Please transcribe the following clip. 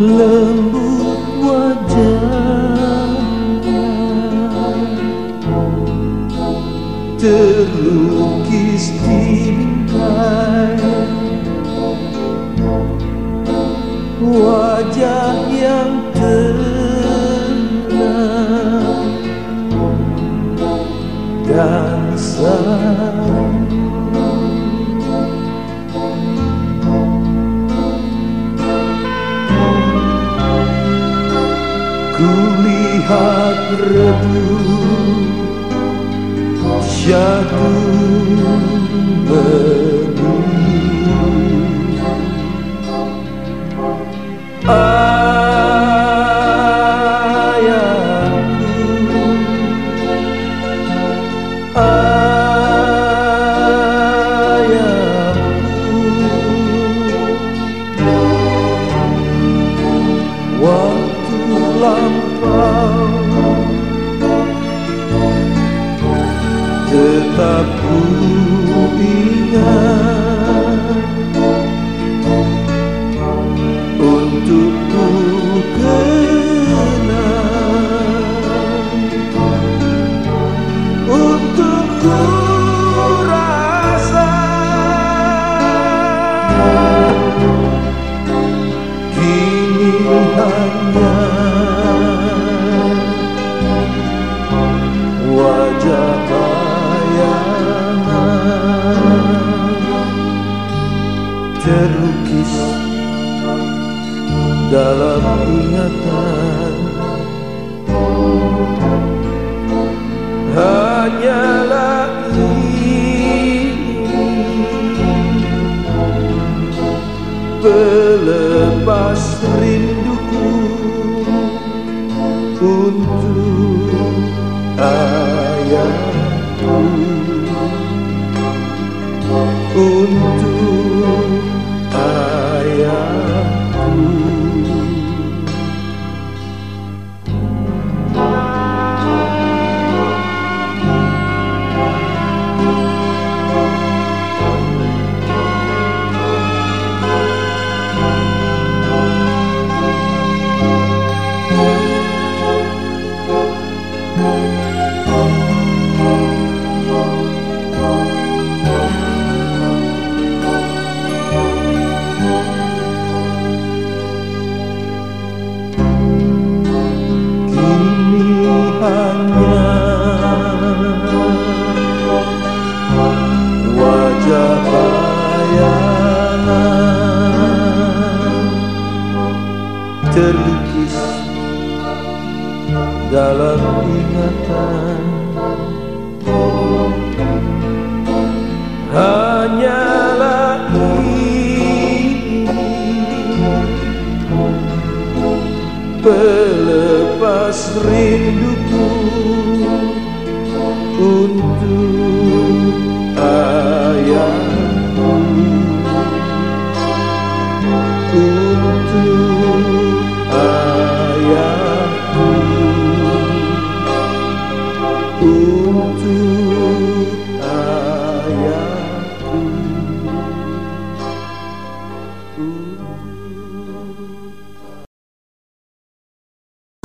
lembut wajahnya. Terlukis di wajah yang tenang. Dan lihat rebu ber de ta bouche. Dalam ingatan. Hanyalah ini pelepas rinduku untuk ayahku. Untuk terlukis dalam ingatan. Hanyalah ini pelepas rinduku